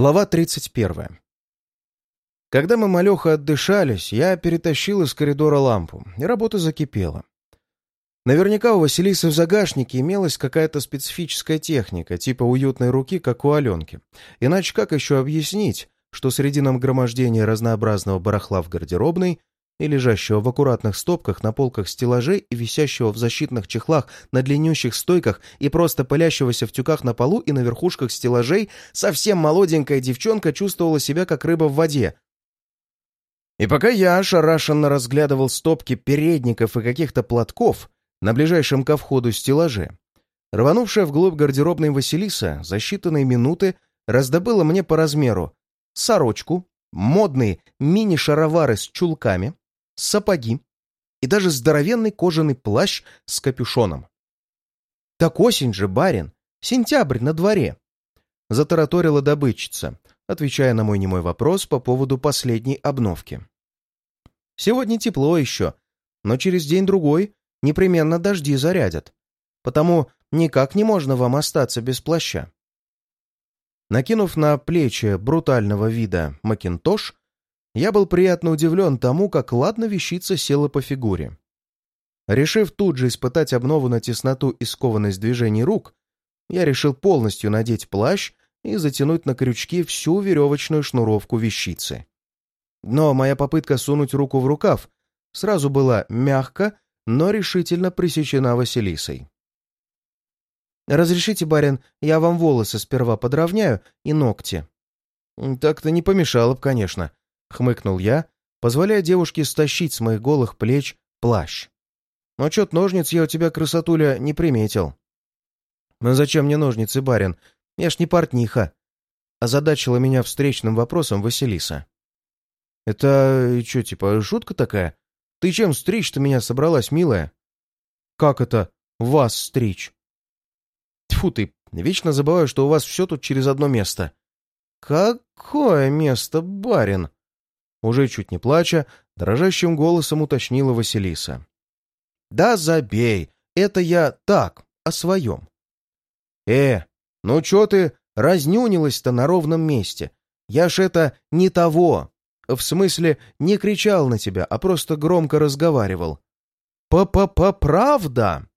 Глава 31. Когда мы малеха отдышались, я перетащил из коридора лампу, и работа закипела. Наверняка у Василисы в загашнике имелась какая-то специфическая техника, типа уютной руки, как у Аленки. Иначе как еще объяснить, что среди нагромождения разнообразного барахла в гардеробной и лежащего в аккуратных стопках на полках стеллажей и висящего в защитных чехлах на длиннющих стойках и просто пылящегося в тюках на полу и на верхушках стеллажей, совсем молоденькая девчонка чувствовала себя как рыба в воде. И пока я ошарашенно разглядывал стопки передников и каких-то платков на ближайшем ко входу стеллаже, рванувшая вглубь гардеробной Василиса за считанные минуты раздобыла мне по размеру сорочку, модные мини-шаровары с чулками, сапоги и даже здоровенный кожаный плащ с капюшоном. «Так осень же, барин! Сентябрь на дворе!» Затараторила добытчица, отвечая на мой немой вопрос по поводу последней обновки. «Сегодня тепло еще, но через день-другой непременно дожди зарядят, потому никак не можно вам остаться без плаща». Накинув на плечи брутального вида макинтош, я был приятно удивлен тому, как ладно вещица села по фигуре. Решив тут же испытать обнову на тесноту и скованность движений рук, я решил полностью надеть плащ и затянуть на крючки всю веревочную шнуровку вещицы. Но моя попытка сунуть руку в рукав сразу была мягко, но решительно пресечена Василисой. «Разрешите, барин, я вам волосы сперва подровняю и ногти». «Так-то не помешало б, конечно», — хмыкнул я, позволяя девушке стащить с моих голых плеч плащ. «Но чё-то ножниц я у тебя, красотуля, не приметил». «Ну зачем мне ножницы, барин? Я ж не портниха», — озадачила меня встречным вопросом Василиса. «Это чё, типа, шутка такая? Ты чем стричь-то меня собралась, милая?» «Как это вас стричь?» Тьфу ты, вечно забываю, что у вас все тут через одно место. «Какое место, барин?» Уже чуть не плача, дрожащим голосом уточнила Василиса. «Да забей, это я так, о своем». «Э, ну чё ты разнюнилась-то на ровном месте? Я ж это не того. В смысле, не кричал на тебя, а просто громко разговаривал. Па-па-па-правда?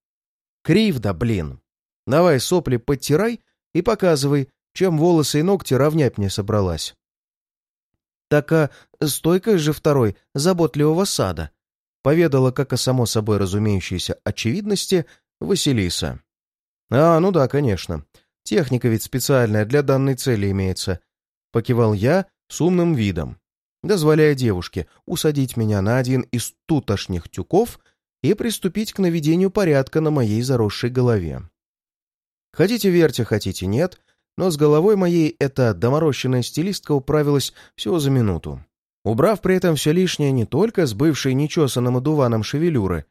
Кривда, блин. Давай сопли подтирай и показывай, чем волосы и ногти равнять мне собралась. Так а стойкой же второй заботливого сада, поведала, как о само собой разумеющейся очевидности, Василиса. А, ну да, конечно. Техника ведь специальная для данной цели имеется. Покивал я с умным видом, дозволяя девушке усадить меня на один из тутошних тюков и приступить к наведению порядка на моей заросшей голове. Хотите верьте, хотите нет, но с головой моей эта доморощенная стилистка управилась всего за минуту, убрав при этом все лишнее не только с бывшей нечесанным одуваном шевелюры,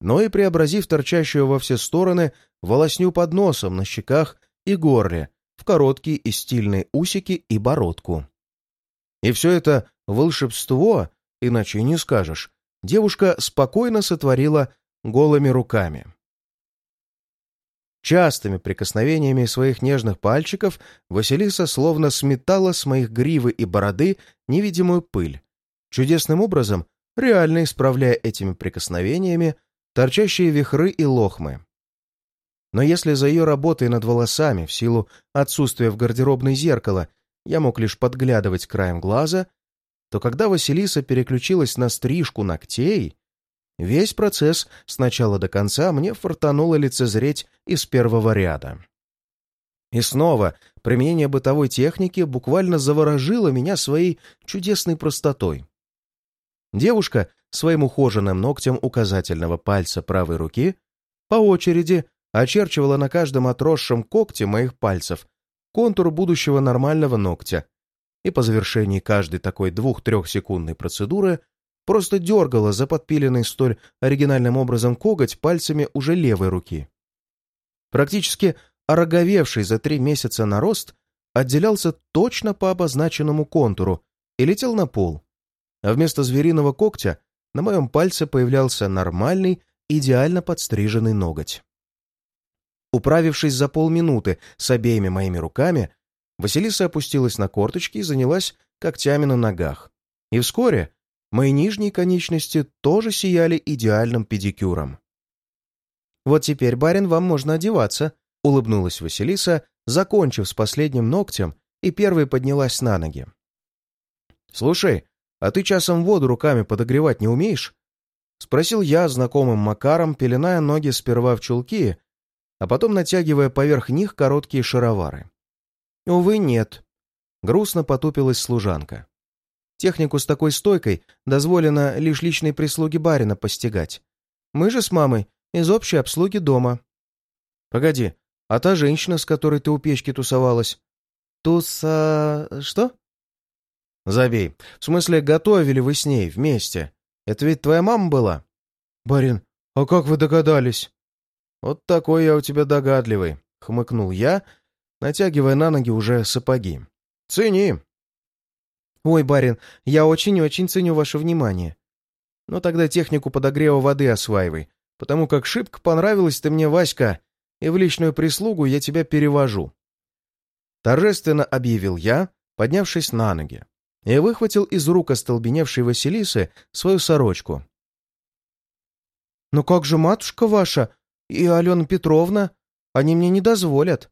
но и преобразив торчащую во все стороны волосню под носом, на щеках и горле, в короткие и стильные усики и бородку. И все это волшебство, иначе не скажешь, девушка спокойно сотворила голыми руками. Частыми прикосновениями своих нежных пальчиков Василиса словно сметала с моих гривы и бороды невидимую пыль, чудесным образом реально исправляя этими прикосновениями торчащие вихры и лохмы. Но если за ее работой над волосами, в силу отсутствия в гардеробной зеркала, я мог лишь подглядывать краем глаза, то когда Василиса переключилась на стрижку ногтей, Весь процесс с начала до конца мне фартануло лицезреть из первого ряда. И снова применение бытовой техники буквально заворожило меня своей чудесной простотой. Девушка своим ухоженным ногтем указательного пальца правой руки по очереди очерчивала на каждом отросшем когте моих пальцев контур будущего нормального ногтя, и по завершении каждой такой двух-трехсекундной процедуры просто дергала за подпиленный столь оригинальным образом коготь пальцами уже левой руки. Практически ороговевший за три месяца нарост отделялся точно по обозначенному контуру и летел на пол, а вместо звериного когтя на моем пальце появлялся нормальный, идеально подстриженный ноготь. Управившись за полминуты с обеими моими руками, Василиса опустилась на корточки и занялась когтями на ногах. И вскоре мои нижние конечности тоже сияли идеальным педикюром. «Вот теперь, барин, вам можно одеваться», — улыбнулась Василиса, закончив с последним ногтем, и первой поднялась на ноги. «Слушай, а ты часом воду руками подогревать не умеешь?» — спросил я знакомым Макаром, пеленая ноги сперва в чулки, а потом натягивая поверх них короткие шаровары. «Увы, нет», — грустно потупилась служанка. «Технику с такой стойкой дозволено лишь личной прислуге барина постигать. Мы же с мамой из общей обслуги дома». «Погоди, а та женщина, с которой ты у печки тусовалась?» «Туса... что?» «Забей. В смысле, готовили вы с ней вместе. Это ведь твоя мама была?» «Барин, а как вы догадались?» «Вот такой я у тебя догадливый», — хмыкнул я, натягивая на ноги уже сапоги. «Цени!» «Ой, барин, я очень-очень ценю ваше внимание. Но тогда технику подогрева воды осваивай, потому как шибко понравилась ты мне, Васька, и в личную прислугу я тебя перевожу». Торжественно объявил я, поднявшись на ноги, и выхватил из рук остолбеневшей Василисы свою сорочку. «Ну как же матушка ваша и Алена Петровна? Они мне не дозволят!»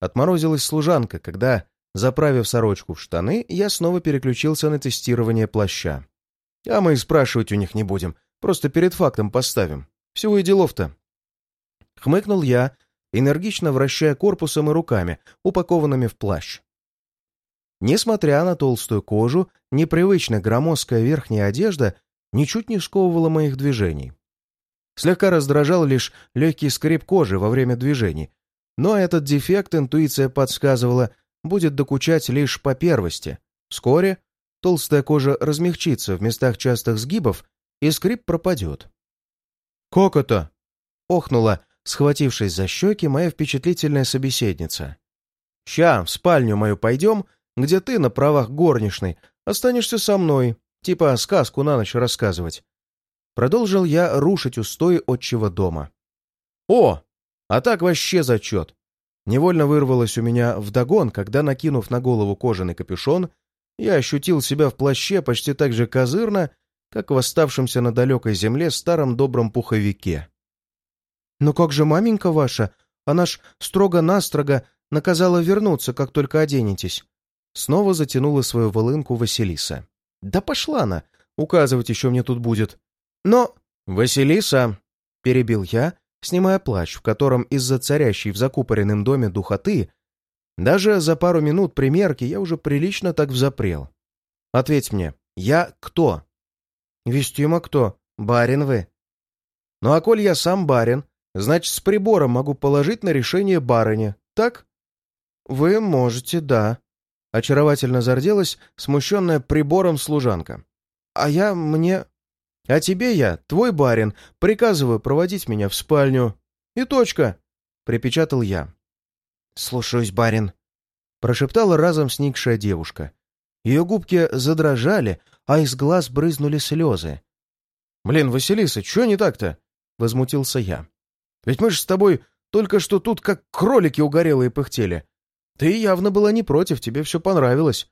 Отморозилась служанка, когда, заправив сорочку в штаны, я снова переключился на тестирование плаща. А мы и спрашивать у них не будем, просто перед фактом поставим. Всего и делов-то. Хмыкнул я, энергично вращая корпусом и руками, упакованными в плащ. Несмотря на толстую кожу, непривычно громоздкая верхняя одежда ничуть не сковывала моих движений. Слегка раздражал лишь легкий скрип кожи во время движений, но этот дефект, интуиция подсказывала, будет докучать лишь по первости. Вскоре толстая кожа размягчится в местах частых сгибов, и скрип пропадет. «Как это?» — охнула, схватившись за щеки, моя впечатлительная собеседница. «Ща, в спальню мою пойдем, где ты на правах горничной останешься со мной, типа сказку на ночь рассказывать». Продолжил я рушить устои отчего дома. «О, а так вообще зачет!» Невольно вырвалось у меня вдогон, когда, накинув на голову кожаный капюшон, я ощутил себя в плаще почти так же козырно, как в оставшемся на далекой земле старом добром пуховике. «Но как же маменька ваша? Она ж строго-настрого наказала вернуться, как только оденетесь». Снова затянула свою волынку Василиса. «Да пошла она! Указывать еще мне тут будет. Но...» «Василиса!» — перебил я, снимая плащ, в котором из-за царящей в закупоренном доме духоты даже за пару минут примерки я уже прилично так взапрел. «Ответь мне, я кто?» «Вестимо кто? Барин вы?» «Ну а коль я сам барин, значит, с прибором могу положить на решение барыни, так?» «Вы можете, да», — очаровательно зарделась смущенная прибором служанка. «А я мне...» «А тебе я, твой барин, приказываю проводить меня в спальню. И точка!» — припечатал я. «Слушаюсь, барин», — прошептала разом сникшая девушка. Ее губки задрожали, а из глаз брызнули слезы. «Блин, Василиса, что не так-то?» — возмутился я. «Ведь мы же с тобой только что тут как кролики угорелые пыхтели. Ты явно была не против, тебе все понравилось.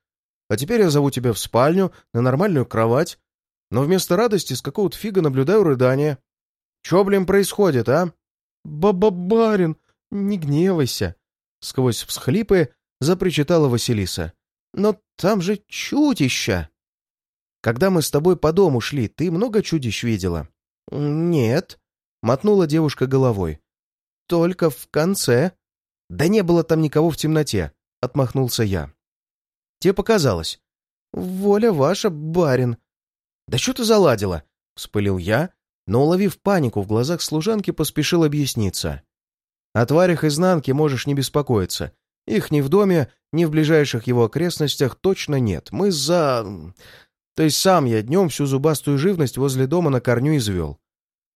А теперь я зову тебя в спальню, на нормальную кровать, но вместо радости с какого-то фига наблюдаю рыдание. Че, блин, происходит, а?» «Ба-ба-барин, не гневайся!» Сквозь всхлипы запричитала Василиса. «Но там же чудища!» Когда мы с тобой по дому шли, ты много чудищ видела?» «Нет», — мотнула девушка головой. «Только в конце». «Да не было там никого в темноте», — отмахнулся я. «Тебе показалось». «Воля ваша, барин». «Да что ты заладила?» — вспылил я, но, уловив панику в глазах служанки, поспешил объясниться. О тварях изнанки можешь не беспокоиться. Их ни в доме, ни в ближайших его окрестностях точно нет. Мы за... То есть сам я днем всю зубастую живность возле дома на корню извел.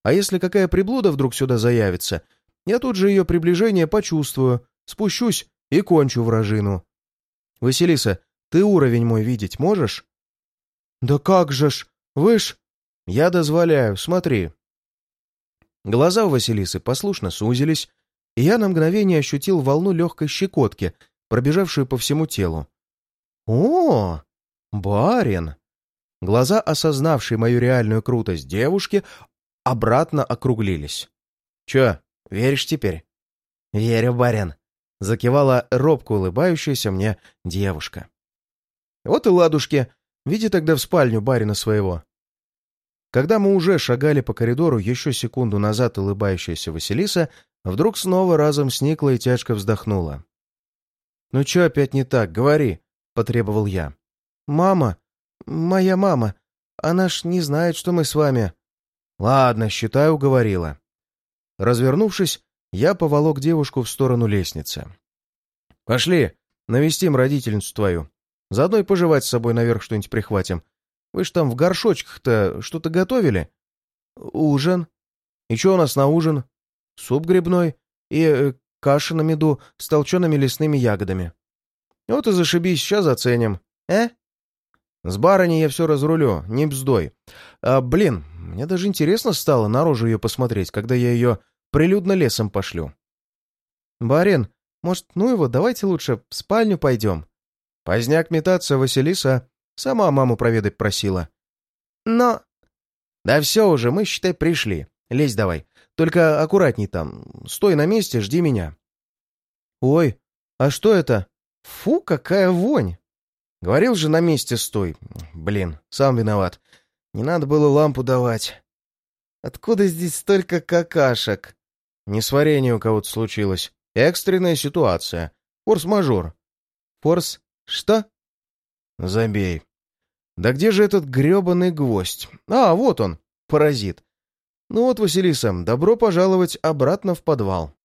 А если какая приблуда вдруг сюда заявится, я тут же ее приближение почувствую, спущусь и кончу вражину. Василиса, ты уровень мой видеть можешь? Да как же ж, вы. Я дозволяю, смотри. Глаза у Василисы послушно сузились, и я на мгновение ощутил волну легкой щекотки, пробежавшую по всему телу. «О, барин!» Глаза, осознавшие мою реальную крутость девушки, обратно округлились. «Чё, веришь теперь?» «Верю, барин», — закивала робко улыбающаяся мне девушка. «Вот и ладушки. Веди тогда в спальню барина своего». Когда мы уже шагали по коридору, еще секунду назад улыбающаяся Василиса вдруг снова разом сникла и тяжко вздохнула. «Ну чё опять не так? Говори», — потребовал я. «Мама, моя мама, она ж не знает, что мы с вами...» «Ладно, считаю, уговорила». Развернувшись, я поволок девушку в сторону лестницы. «Пошли, навестим родительницу твою. Заодно и пожевать с собой наверх что-нибудь прихватим. Вы ж там в горшочках-то что-то готовили?» «Ужин. И что у нас на ужин? Суп грибной и э, каша на меду с толчеными лесными ягодами. Вот и зашибись, сейчас оценим. Э?» «С барыней я все разрулю, не бздой. А, блин, мне даже интересно стало на рожу ее посмотреть, когда я ее прилюдно лесом пошлю. «Барин, может, ну его, давайте лучше в спальню пойдем?» Поздняк метаться Василиса сама маму проведать просила. «Но...» «Да все уже, мы, считай, пришли. Лезь давай. Только аккуратней там. Стой на месте, жди меня». «Ой, а что это? Фу, какая вонь!» «Говорил же, на месте стой. Блин, сам виноват. Не надо было лампу давать». «Откуда здесь столько какашек?» Несварение у кого-то случилось. Экстренная ситуация. Форс-мажор. Форс... что? Забей. Да где же этот гребаный гвоздь? А, вот он, паразит. Ну вот, Василиса, добро пожаловать обратно в подвал.